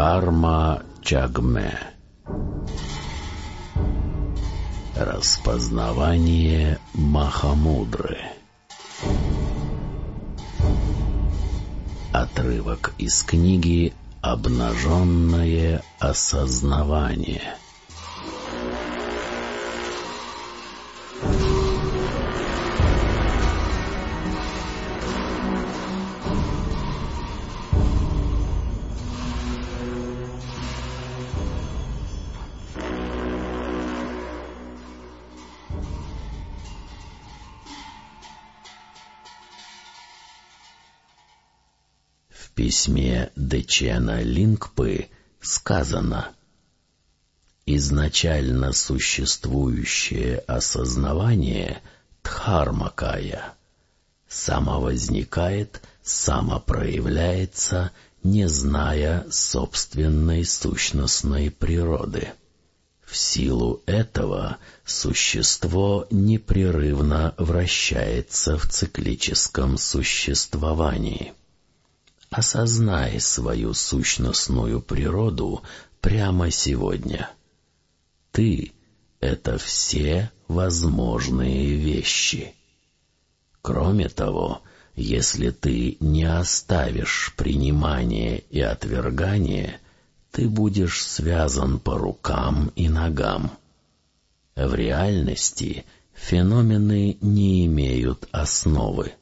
Дхарма Чагме. Распознавание Махамудры. Отрывок из книги «Обнаженное осознавание» письме Дечена Лингпы сказано «Изначально существующее осознавание Дхармакая самовозникает, самопроявляется, не зная собственной сущностной природы». В силу этого существо непрерывно вращается в циклическом существовании. Осознай свою сущностную природу прямо сегодня. Ты — это все возможные вещи. Кроме того, если ты не оставишь принимание и отвергание, ты будешь связан по рукам и ногам. В реальности феномены не имеют основы.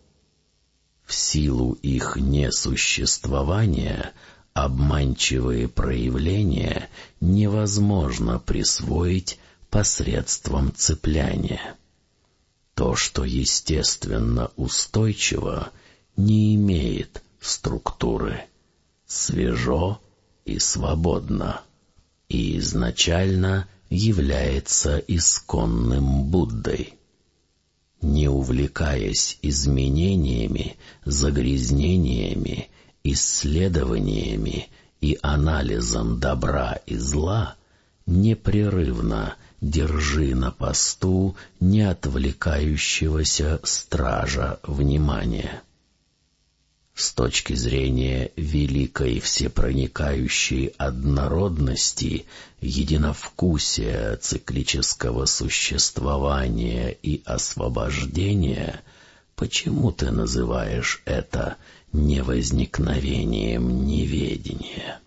В силу их несуществования обманчивые проявления невозможно присвоить посредством цепляния. То, что естественно устойчиво, не имеет структуры, свежо и свободно, и изначально является исконным Буддой не увлекаясь изменениями, загрязнениями, исследованиями и анализом добра и зла, непрерывно держи на посту не отвлекающегося стража внимания. С точки зрения великой всепроникающей однородности, единовкусия циклического существования и освобождения, почему ты называешь это невозникновением неведения?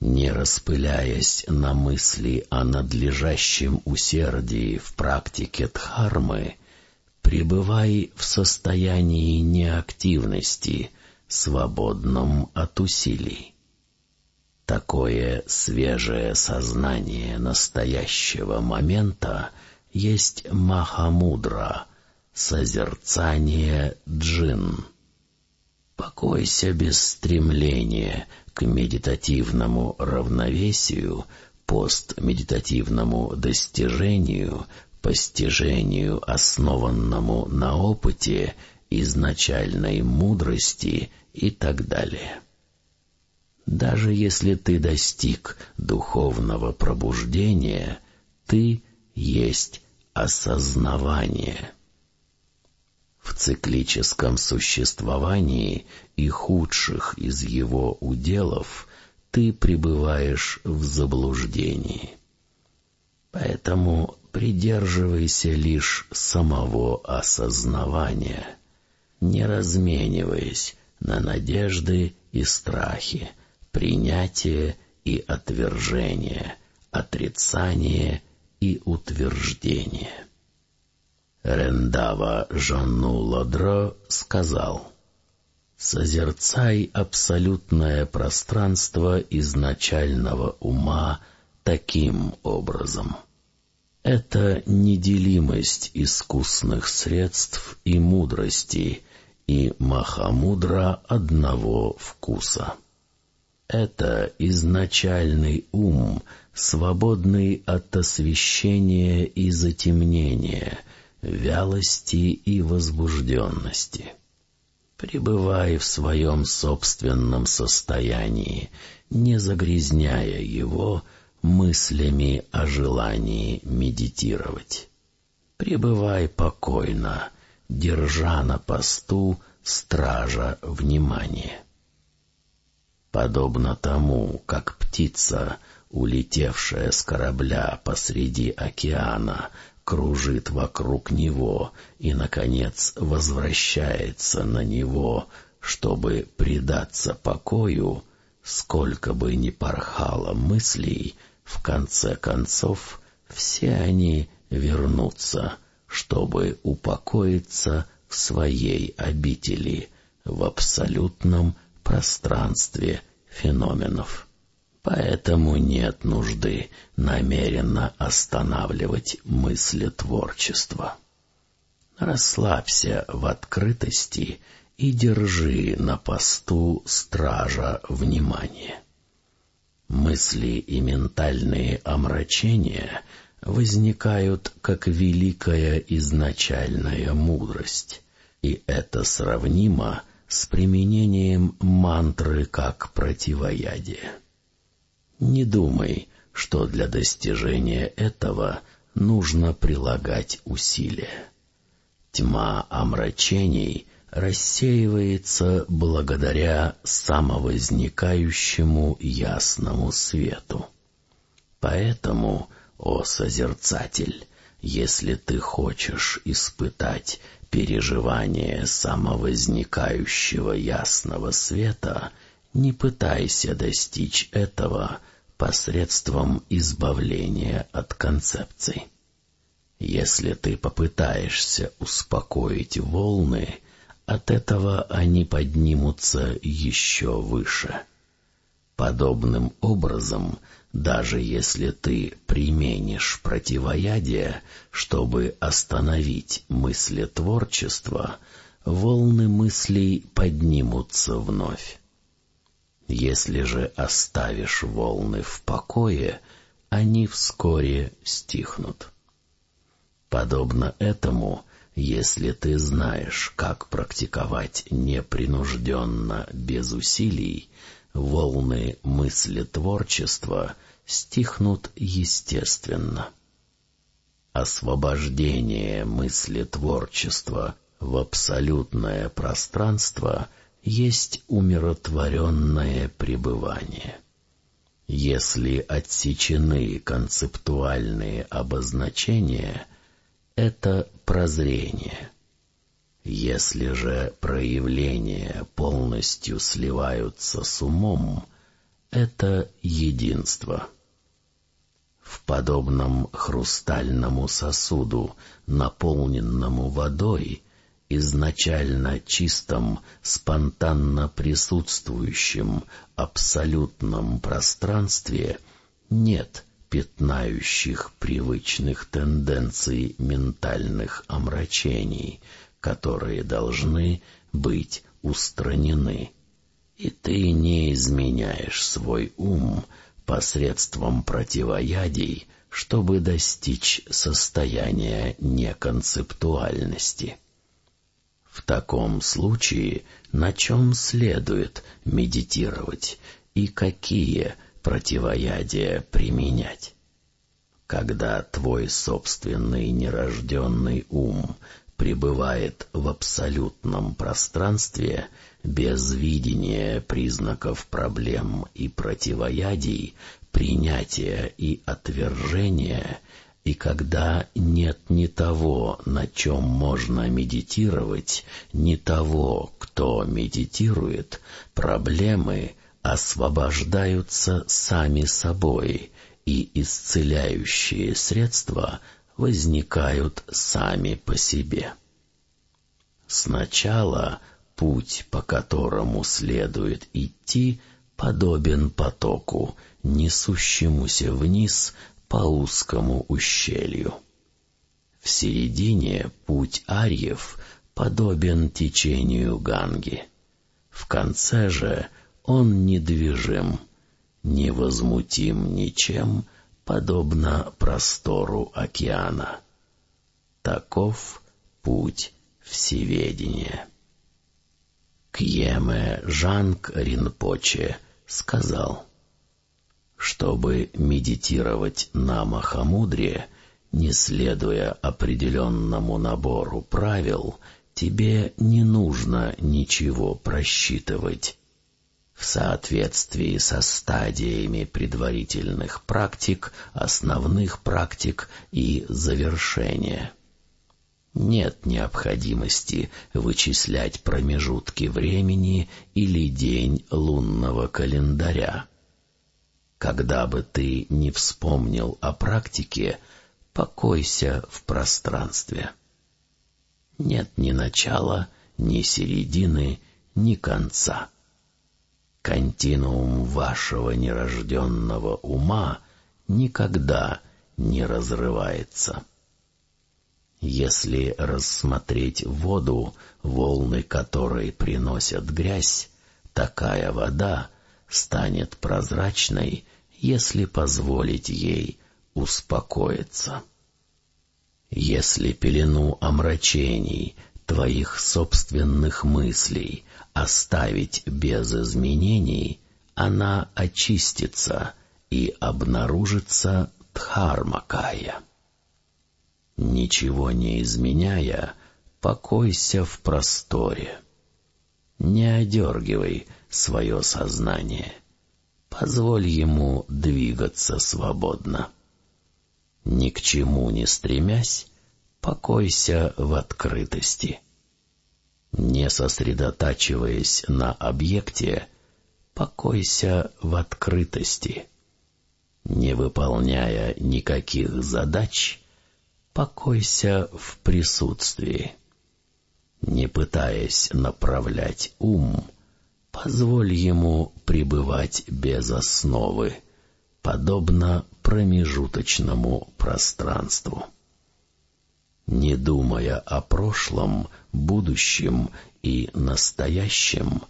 Не распыляясь на мысли о надлежащем усердии в практике дхармы, пребывай в состоянии неактивности, свободном от усилий. Такое свежее сознание настоящего момента есть Махамудра, созерцание джин. Покойся без стремления к медитативному равновесию, постмедитативному достижению, постижению, основанному на опыте, изначальной мудрости и так далее. Даже если ты достиг духовного пробуждения, ты есть осознавание. В циклическом существовании и худших из его уделов ты пребываешь в заблуждении. Поэтому придерживайся лишь самого осознавания, не размениваясь на надежды и страхи, принятие и отвержение, отрицание и утверждение. Рендава Жанну Ладро сказал, «Созерцай абсолютное пространство изначального ума таким образом». Это неделимость искусных средств и мудрости, и Махамудра одного вкуса. Это изначальный ум, свободный от освещения и затемнения, вялости и возбужденности. Пребывай в своем собственном состоянии, не загрязняя его, — мыслями о желании медитировать. Пребывай покойно, держа на посту стража внимания. Подобно тому, как птица, улетевшая с корабля посреди океана, кружит вокруг него и, наконец, возвращается на него, чтобы предаться покою, сколько бы ни порхало мыслей, в конце концов все они вернутся, чтобы упокоиться в своей обители, в абсолютном пространстве феноменов. Поэтому нет нужды намеренно останавливать мысли творчества. Расслабься в открытости и держи на посту стража внимания. Мысли и ментальные омрачения возникают как великая изначальная мудрость, и это сравнимо с применением мантры как противоядия. Не думай, что для достижения этого нужно прилагать усилия. Тьма омрачений рассеивается благодаря самовозникающему ясному свету. Поэтому, о Созерцатель, если ты хочешь испытать переживание самовозникающего ясного света — не пытайся достичь этого посредством избавления от концепций. Если ты попытаешься успокоить волны, от этого они поднимутся еще выше. Подобным образом, даже если ты применишь противоядие, чтобы остановить мысли творчества, волны мыслей поднимутся вновь. Если же оставишь волны в покое, они вскоре стихнут. Подобно этому, если ты знаешь, как практиковать непринужденно, без усилий, волны мысли творчества стихнут естественно. Освобождение мысли творчества в абсолютное пространство — есть умиротворенное пребывание. Если отсечены концептуальные обозначения, это прозрение. Если же проявления полностью сливаются с умом, это единство. В подобном хрустальному сосуду, наполненному водой, изначально чистом, спонтанно присутствующем, абсолютном пространстве нет пятнающих привычных тенденций ментальных омрачений, которые должны быть устранены. И ты не изменяешь свой ум посредством противоядий, чтобы достичь состояния неконцептуальности. В таком случае на чем следует медитировать и какие противоядия применять? Когда твой собственный нерожденный ум пребывает в абсолютном пространстве без видения признаков проблем и противоядий, принятия и отвержения, и когда нет ни того, на чем можно медитировать, ни того, кто медитирует, проблемы освобождаются сами собой, и исцеляющие средства возникают сами по себе. Сначала путь, по которому следует идти, подобен потоку, несущемуся вниз по узкому ущелью. В середине путь Арьев подобен течению Ганги. В конце же он недвижим, невозмутим ничем, подобно простору океана. Таков путь всеведения. Кьеме Жанг Ринпоче сказал — чтобы медитировать на Махамудре, не следуя определенному набору правил, тебе не нужно ничего просчитывать. В соответствии со стадиями предварительных практик, основных практик и завершения. Нет необходимости вычислять промежутки времени или день лунного календаря. Когда бы ты не вспомнил о практике, покойся в пространстве. Нет ни начала, ни середины, ни конца. Континуум вашего нерожденного ума никогда не разрывается. Если рассмотреть воду, волны которой приносят грязь, такая вода станет прозрачной, если позволить ей успокоиться. Если пелену омрачений, твоих собственных мыслей оставить без изменений, она очистится и обнаружится Дхармакая. Ничего не изменяя, покойся в просторе. Не одергивай свое сознание. Позволь ему двигаться свободно. Ни к чему не стремясь, покойся в открытости. Не сосредотачиваясь на объекте, покойся в открытости. Не выполняя никаких задач, покойся в присутствии. Не пытаясь направлять ум, позволь ему пребывать без основы, подобно промежуточному пространству. Не думая о прошлом, будущем и настоящем,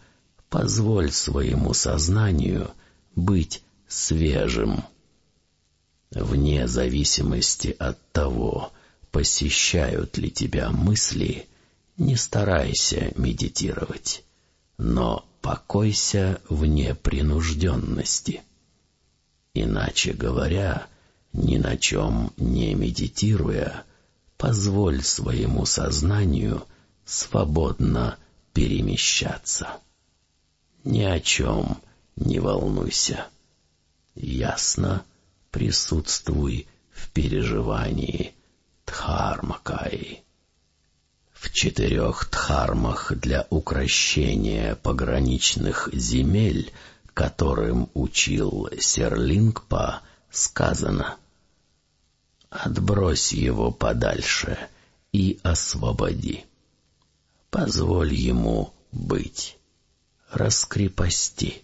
позволь своему сознанию быть свежим. Вне зависимости от того, посещают ли тебя мысли, не старайся медитировать, но покойся в непринужденности. Иначе говоря, ни на чем не медитируя, позволь своему сознанию свободно перемещаться. Ни о чем не волнуйся. Ясно присутствуй в переживании Дхармакаи. В четырех дхармах для укращения пограничных земель, которым учил Серлингпа, сказано «Отбрось его подальше и освободи. Позволь ему быть. Раскрепости».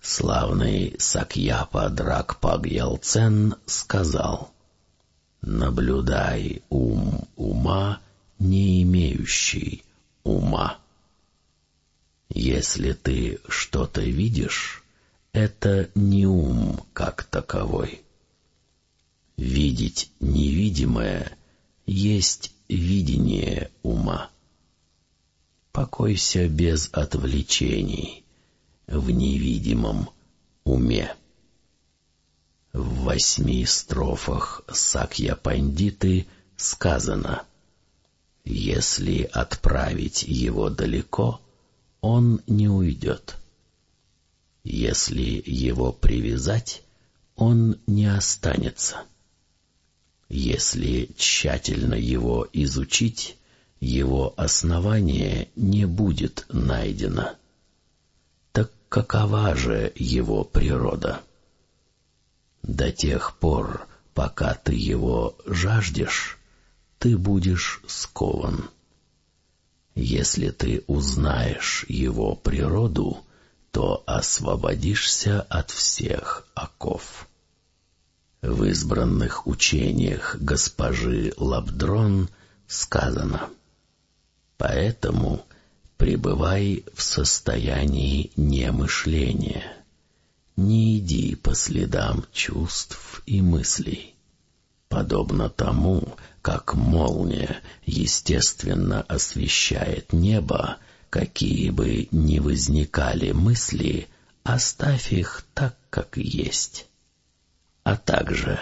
Славный Сакьяпа Дракпаг Ялцен сказал «Наблюдай ум ума, не имеющий ума. Если ты что-то видишь, это не ум как таковой. Видеть невидимое есть видение ума. Покойся без отвлечений в невидимом уме. В восьми строфах Сакья Пандиты сказано — если отправить его далеко, он не уйдет. Если его привязать, он не останется. Если тщательно его изучить, его основание не будет найдено. Так какова же его природа? До тех пор, пока ты его жаждешь, ты будешь скован. Если ты узнаешь его природу, то освободишься от всех оков. В избранных учениях госпожи Лабдрон сказано «Поэтому пребывай в состоянии немышления, не иди по следам чувств и мыслей, подобно тому, как молния естественно освещает небо, какие бы ни возникали мысли, оставь их так, как есть. А также,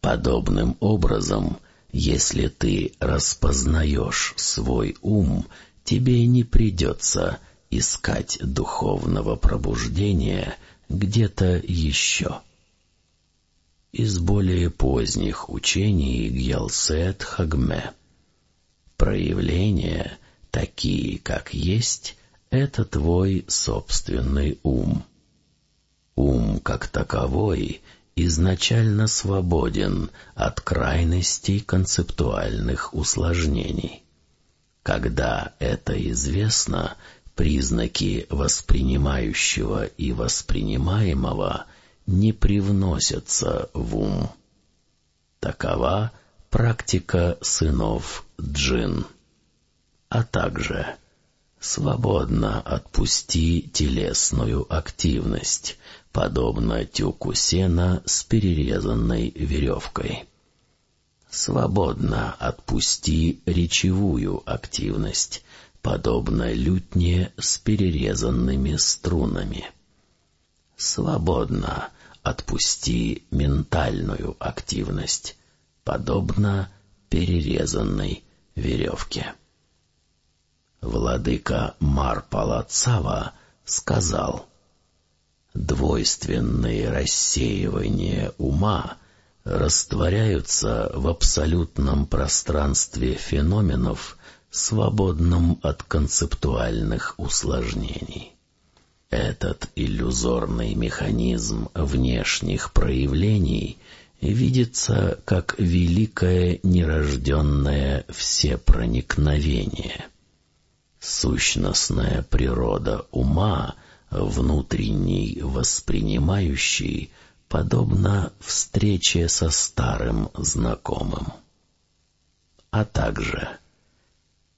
подобным образом, если ты распознаешь свой ум, тебе не придется искать духовного пробуждения где-то еще. Из более поздних учений Гьялсет Хагме. Проявления, такие как есть, это твой собственный ум. Ум как таковой изначально свободен от крайностей концептуальных усложнений. Когда это известно, признаки воспринимающего и воспринимаемого не привносятся в ум. Такова практика сынов джин. А также свободно отпусти телесную активность, подобно тюку сена с перерезанной веревкой. Свободно отпусти речевую активность, подобно лютне с перерезанными струнами. Свободно отпусти ментальную активность, подобно перерезанной веревке. Владыка Марпалацава сказал, «Двойственные рассеивания ума растворяются в абсолютном пространстве феноменов, свободном от концептуальных усложнений. Этот иллюзорный механизм внешних проявлений видится как великое нерожденное всепроникновение — Сущностная природа ума, внутренний воспринимающий, подобна встрече со старым знакомым. А также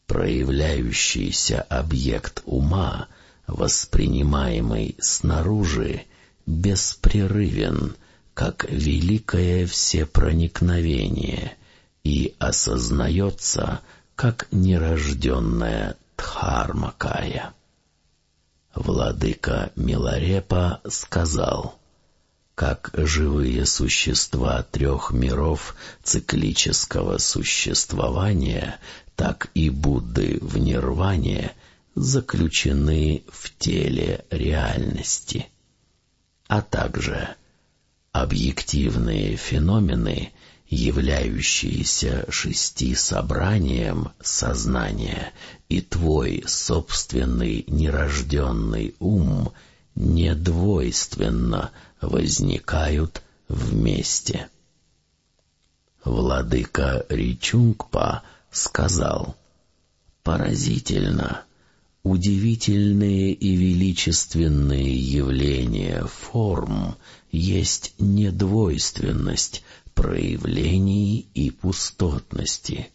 проявляющийся объект ума, воспринимаемый снаружи, беспрерывен, как великое всепроникновение, и осознается как нерожденная Дхармакая. Владыка Миларепа сказал, как живые существа трех миров циклического существования, так и Будды в нирване заключены в теле реальности, а также объективные феномены являющиеся шести собранием сознания, и твой собственный нерожденный ум недвойственно возникают вместе. Владыка Ричунгпа сказал, «Поразительно, удивительные и величественные явления форм есть недвойственность, проявлений и пустотности.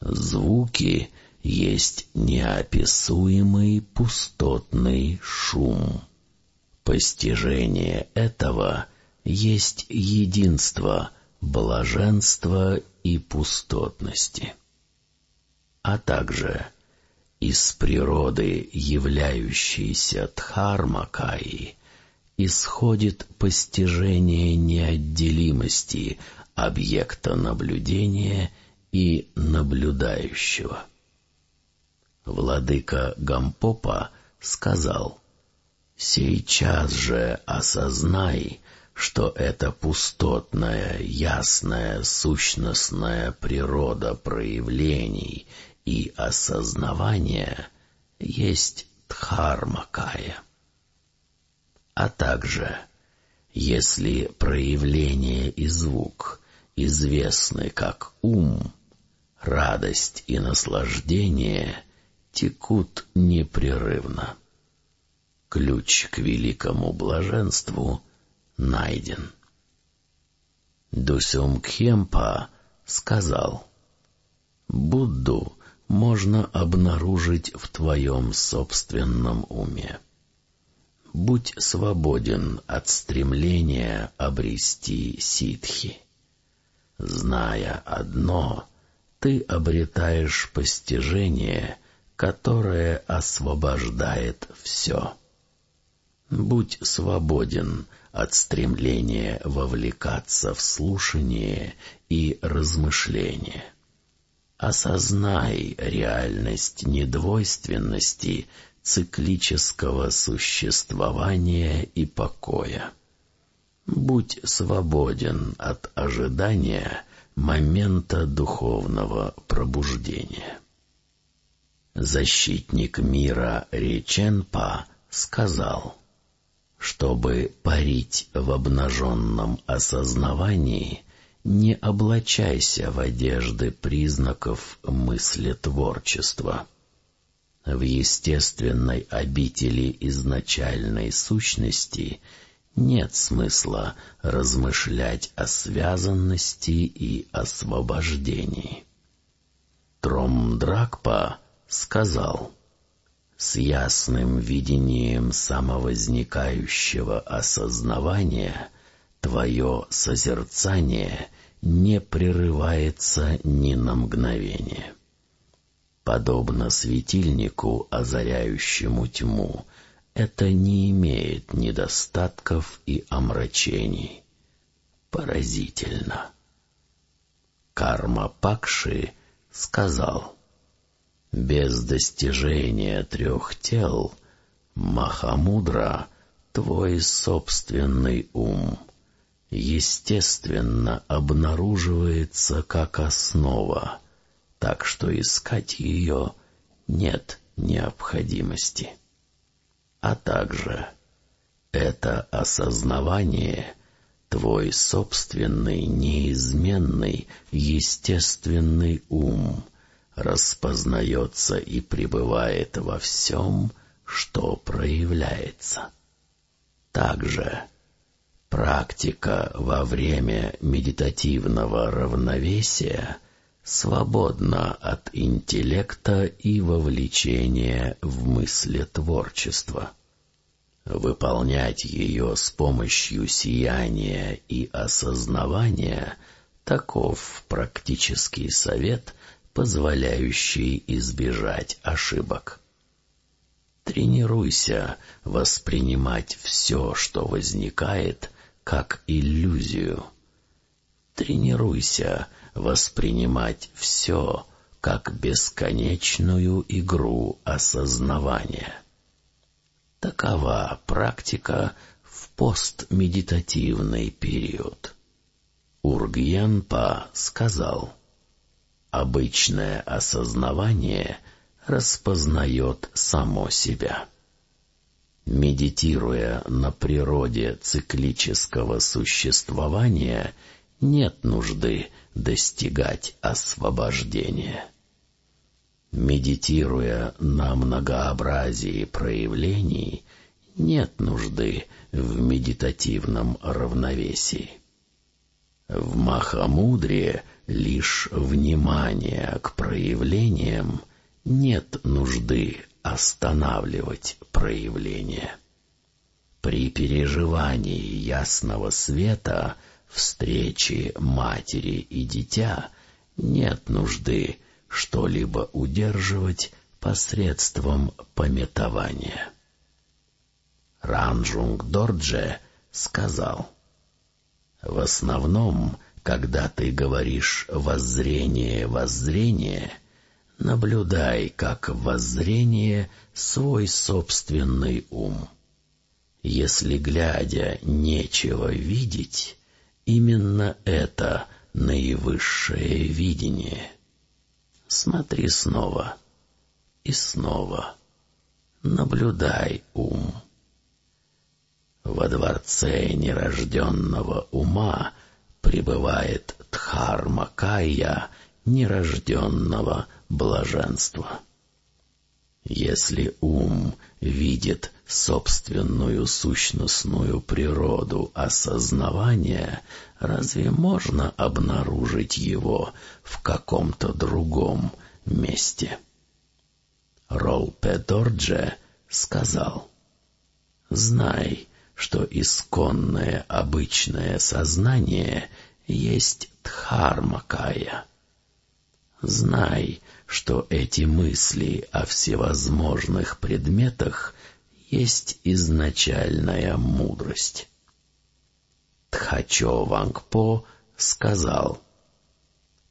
Звуки есть неописуемый пустотный шум. Постижение этого есть единство, блаженства и пустотности. А также из природы являющейся Дхармакаи исходит постижение неотделимости объекта наблюдения и наблюдающего. Владыка Гампопа сказал, «Сейчас же осознай, что эта пустотная, ясная, сущностная природа проявлений и осознавания есть Дхармакая» а также, если проявление и звук известны как ум, радость и наслаждение текут непрерывно. Ключ к великому блаженству найден. Дусюм Кхемпа сказал, «Будду можно обнаружить в твоем собственном уме будь свободен от стремления обрести ситхи. Зная одно, ты обретаешь постижение, которое освобождает все. Будь свободен от стремления вовлекаться в слушание и размышление. Осознай реальность недвойственности циклического существования и покоя. Будь свободен от ожидания момента духовного пробуждения. Защитник мира Реченпа сказал, чтобы парить в обнаженном осознавании, не облачайся в одежды признаков мыслетворчества. В естественной обители изначальной сущности нет смысла размышлять о связанности и освобождении. Тромдракпа сказал, «С ясным видением самовозникающего осознавания твое созерцание не прерывается ни на мгновение». Подобно светильнику, озаряющему тьму, это не имеет недостатков и омрачений. Поразительно. Карма Пакши сказал, «Без достижения трех тел, Махамудра, твой собственный ум, естественно обнаруживается как основа, так что искать ее нет необходимости. А также это осознавание — твой собственный, неизменный, естественный ум распознается и пребывает во всем, что проявляется. Также практика во время медитативного равновесия — свободна от интеллекта и вовлечения в мысли творчества. Выполнять ее с помощью сияния и осознавания — таков практический совет, позволяющий избежать ошибок. Тренируйся воспринимать все, что возникает, как иллюзию. Тренируйся — воспринимать все как бесконечную игру осознавания. Такова практика в постмедитативный период. Ургьянпа сказал, «Обычное осознавание распознает само себя». Медитируя на природе циклического существования, нет нужды достигать освобождения. Медитируя на многообразии проявлений, нет нужды в медитативном равновесии. В Махамудре лишь внимание к проявлениям, нет нужды останавливать проявления. При переживании ясного света — встречи матери и дитя нет нужды что-либо удерживать посредством пометования. Ранжунг Дордже сказал, «В основном, когда ты говоришь «воззрение, воззрение», наблюдай как воззрение свой собственный ум. Если, глядя, нечего видеть, Именно это наивысшее видение. Смотри снова и снова. Наблюдай ум. Во дворце нерожденного ума пребывает Дхармакая нерожденного блаженства. Если ум видит собственную сущностную природу осознавания, разве можно обнаружить его в каком-то другом месте? Ролл Педордже сказал, «Знай, что исконное обычное сознание есть Дхармакая. Знай, что эти мысли о всевозможных предметах есть изначальная мудрость. Тхачо Вангпо сказал,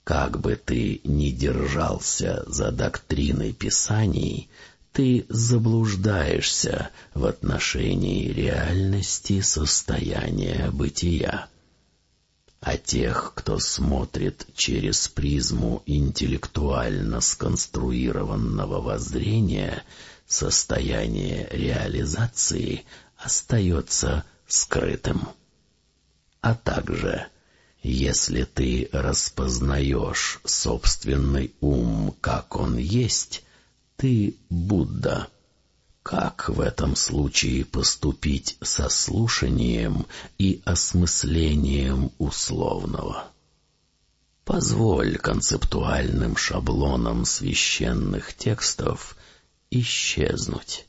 «Как бы ты ни держался за доктриной Писаний, ты заблуждаешься в отношении реальности состояния бытия. А тех, кто смотрит через призму интеллектуально сконструированного воззрения, состояние реализации остается скрытым. А также, если ты распознаешь собственный ум, как он есть, ты Будда. Как в этом случае поступить со слушанием и осмыслением условного? Позволь концептуальным шаблонам священных текстов исчезнуть.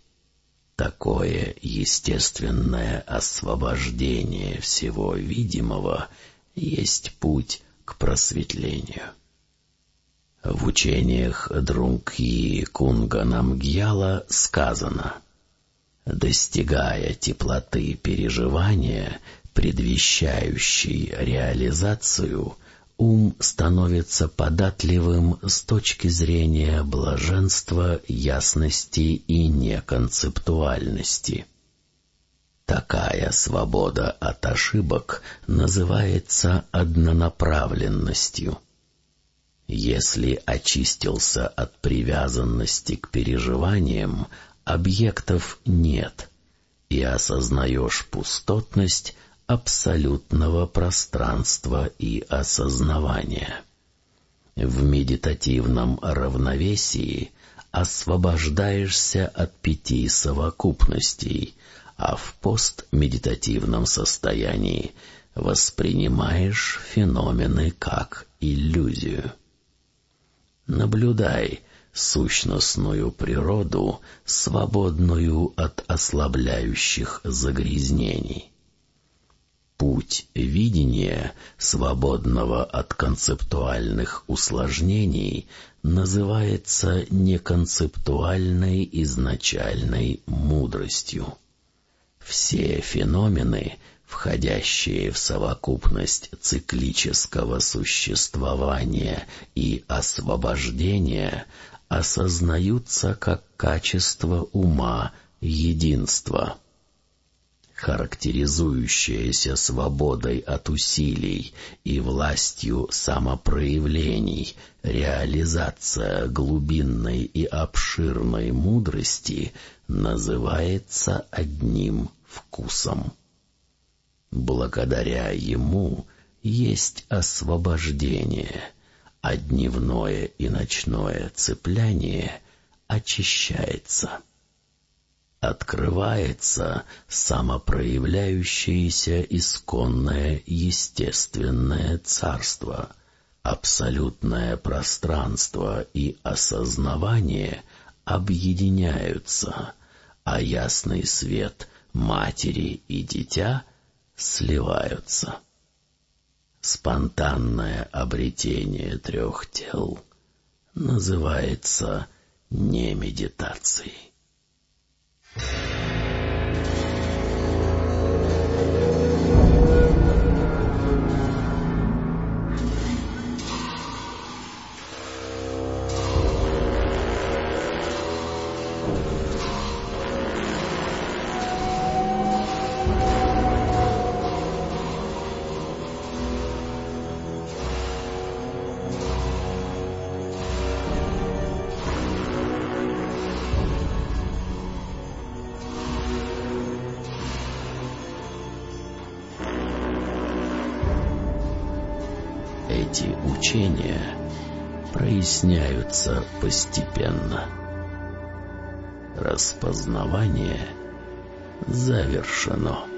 Такое естественное освобождение всего видимого есть путь к просветлению. В учениях Друнгхи Кунга Намгьяла сказано «Достигая теплоты переживания, предвещающей реализацию, ум становится податливым с точки зрения блаженства, ясности и неконцептуальности». Такая свобода от ошибок называется однонаправленностью – если очистился от привязанности к переживаниям, объектов нет, и осознаешь пустотность абсолютного пространства и осознавания. В медитативном равновесии освобождаешься от пяти совокупностей, а в постмедитативном состоянии воспринимаешь феномены как иллюзию. Наблюдай сущностную природу, свободную от ослабляющих загрязнений. Путь видения, свободного от концептуальных усложнений, называется неконцептуальной изначальной мудростью. Все феномены входящие в совокупность циклического существования и освобождения, осознаются как качество ума единства, характеризующееся свободой от усилий и властью самопроявлений, реализация глубинной и обширной мудрости называется одним вкусом. Благодаря ему есть освобождение, а дневное и ночное цепляние очищается. Открывается самопроявляющееся исконное естественное царство, абсолютное пространство и осознавание объединяются, а ясный свет матери и дитя — сливаются. Спонтанное обретение трех тел называется не медитацией. Проясняются постепенно. Распознавание завершено.